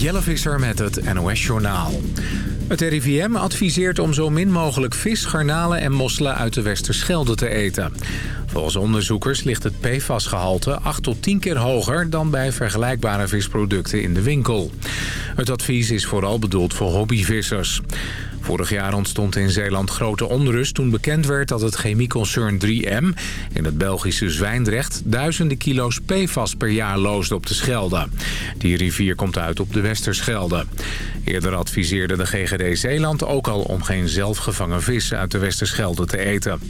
Jelle Visser met het NOS-journaal. Het RIVM adviseert om zo min mogelijk vis, garnalen en mosselen uit de Westerschelde te eten. Volgens onderzoekers ligt het PFAS-gehalte 8 tot 10 keer hoger... dan bij vergelijkbare visproducten in de winkel. Het advies is vooral bedoeld voor hobbyvissers. Vorig jaar ontstond in Zeeland grote onrust toen bekend werd dat het chemieconcern 3M in het Belgische Zwijndrecht duizenden kilo's PFAS per jaar loosde op de Schelde. Die rivier komt uit op de Westerschelde. Eerder adviseerde de GGD Zeeland ook al om geen zelfgevangen vis uit de Westerschelde te eten.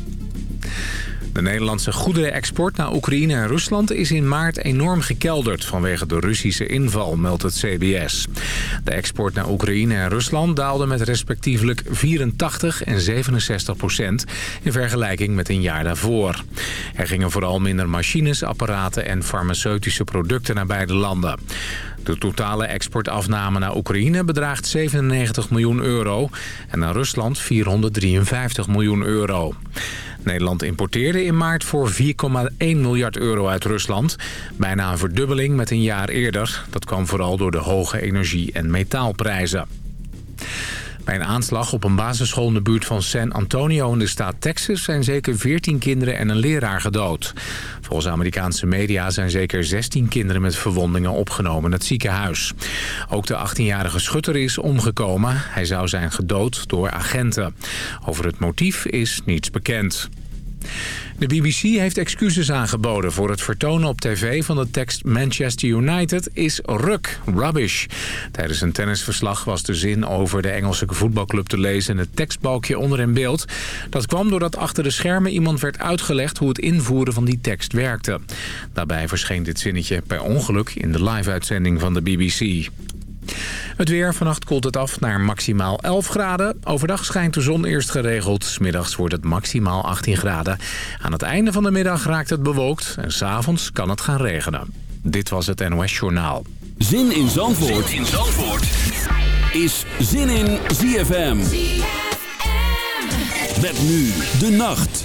De Nederlandse goederenexport naar Oekraïne en Rusland is in maart enorm gekelderd vanwege de Russische inval, meldt het CBS. De export naar Oekraïne en Rusland daalde met respectievelijk 84 en 67 procent in vergelijking met een jaar daarvoor. Er gingen vooral minder machines, apparaten en farmaceutische producten naar beide landen. De totale exportafname naar Oekraïne bedraagt 97 miljoen euro en naar Rusland 453 miljoen euro. Nederland importeerde in maart voor 4,1 miljard euro uit Rusland. Bijna een verdubbeling met een jaar eerder. Dat kwam vooral door de hoge energie- en metaalprijzen. Bij een aanslag op een basisschool in de buurt van San Antonio in de staat Texas... zijn zeker 14 kinderen en een leraar gedood. Volgens Amerikaanse media zijn zeker 16 kinderen met verwondingen opgenomen in het ziekenhuis. Ook de 18-jarige schutter is omgekomen. Hij zou zijn gedood door agenten. Over het motief is niets bekend. De BBC heeft excuses aangeboden voor het vertonen op tv van de tekst Manchester United is ruk, rubbish. Tijdens een tennisverslag was de zin over de Engelse voetbalclub te lezen in het tekstbalkje onder in beeld. Dat kwam doordat achter de schermen iemand werd uitgelegd hoe het invoeren van die tekst werkte. Daarbij verscheen dit zinnetje per ongeluk in de live-uitzending van de BBC. Het weer, vannacht koelt het af naar maximaal 11 graden. Overdag schijnt de zon eerst geregeld. Smiddags wordt het maximaal 18 graden. Aan het einde van de middag raakt het bewolkt. En s'avonds kan het gaan regenen. Dit was het NOS Journaal. Zin in Zandvoort, zin in Zandvoort. is Zin in ZFM. ZFM. Met nu de nacht.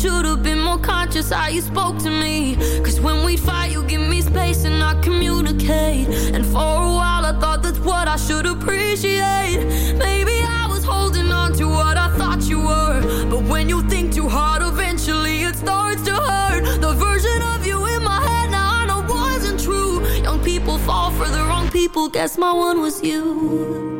Guess I should have been more conscious how you spoke to me. Cause when we fight, you give me space and I communicate. And for a while, I thought that's what I should appreciate. Maybe I was holding on to what I thought you were. But when you think too hard, eventually it starts to hurt. The version of you in my head now I know wasn't true. Young people fall for the wrong people. Guess my one was you.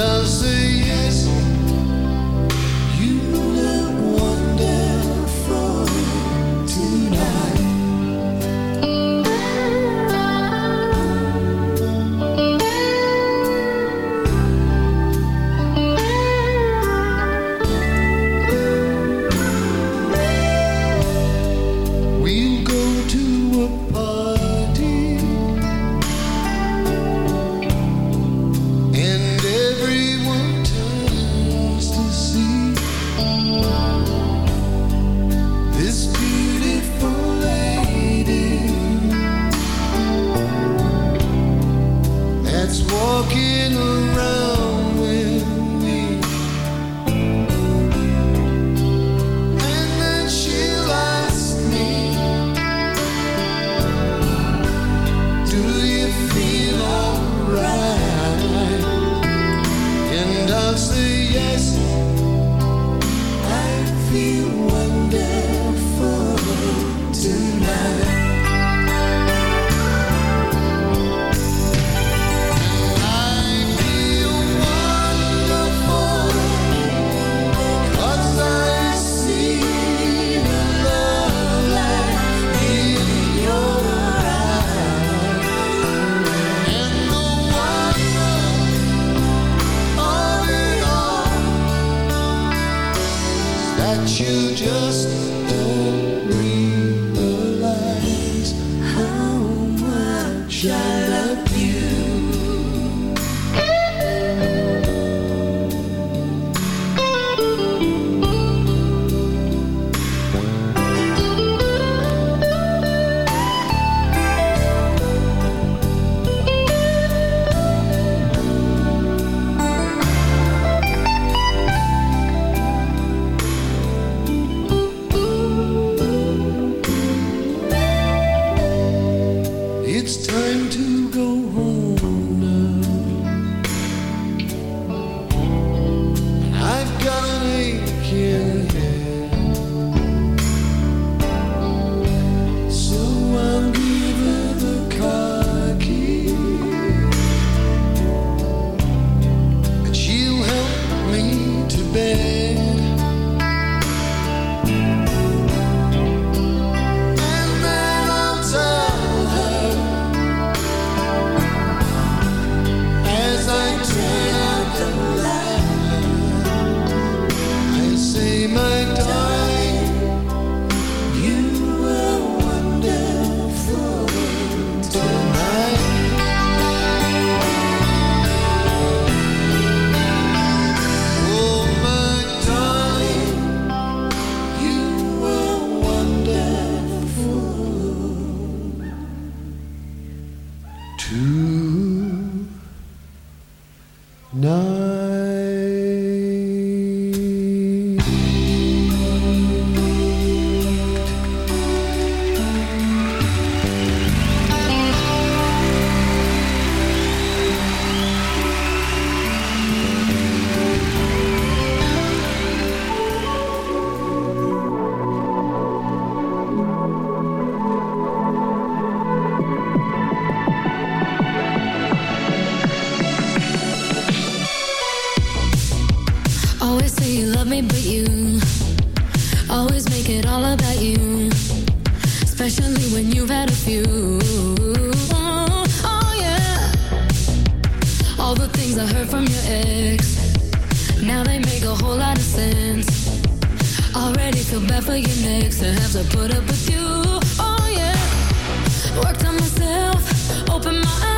and see me but you. Always make it all about you, especially when you've had a few. Oh, oh yeah. All the things I heard from your ex, now they make a whole lot of sense. Already feel bad for your next to have to put up with you. Oh yeah. Worked on myself, opened my eyes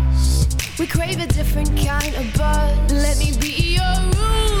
We crave a different kind of buzz. Let me be your ruler.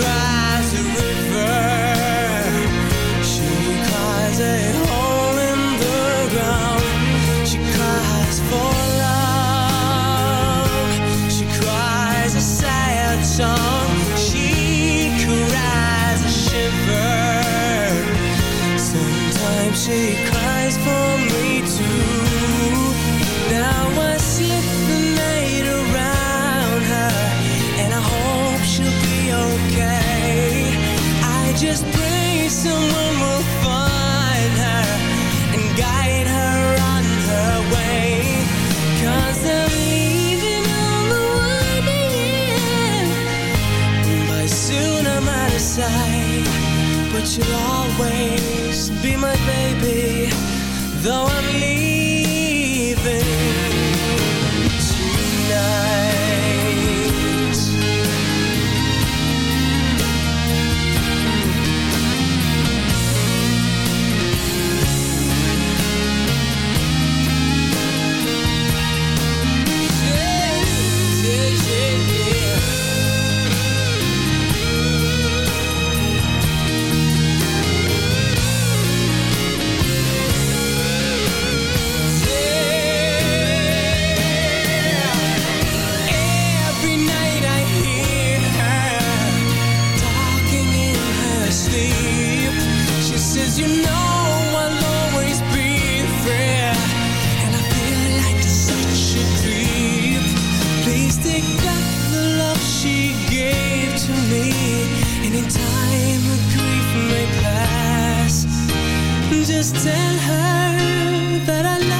She what you are. Anytime grief may pass, just tell her that I love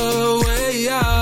way out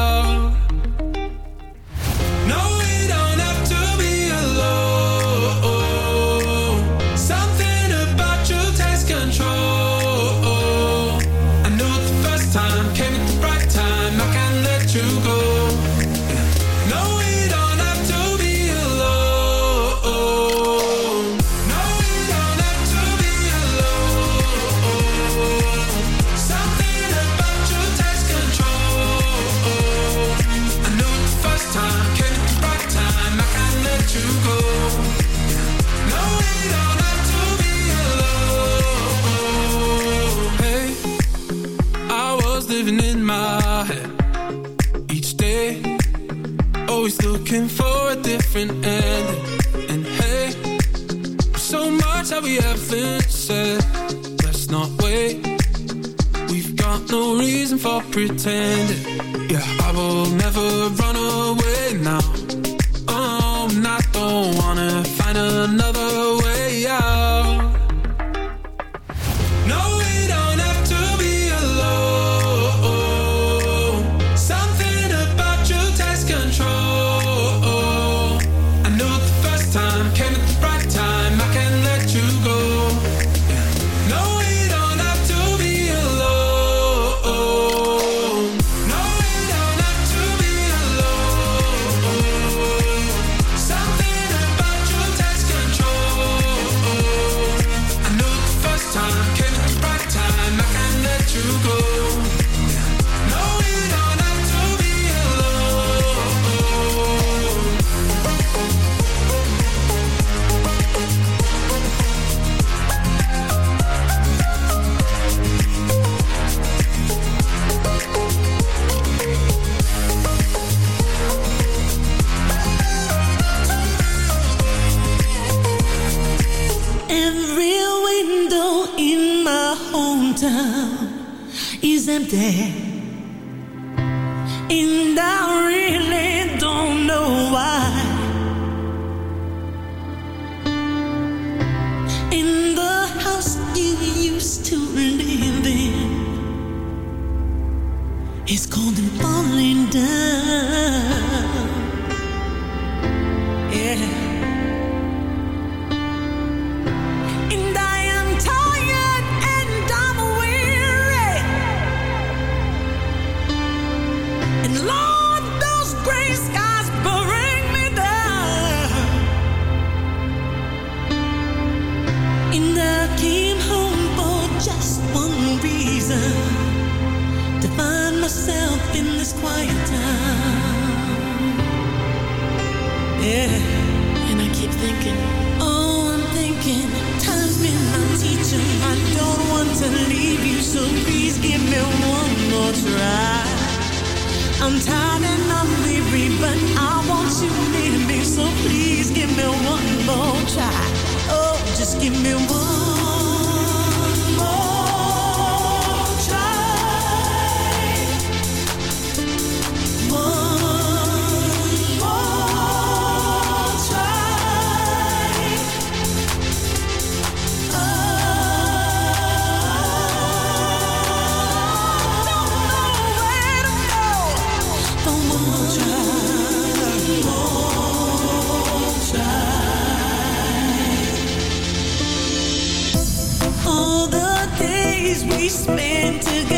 pretending. Yeah, I will never run away there All the days we spent together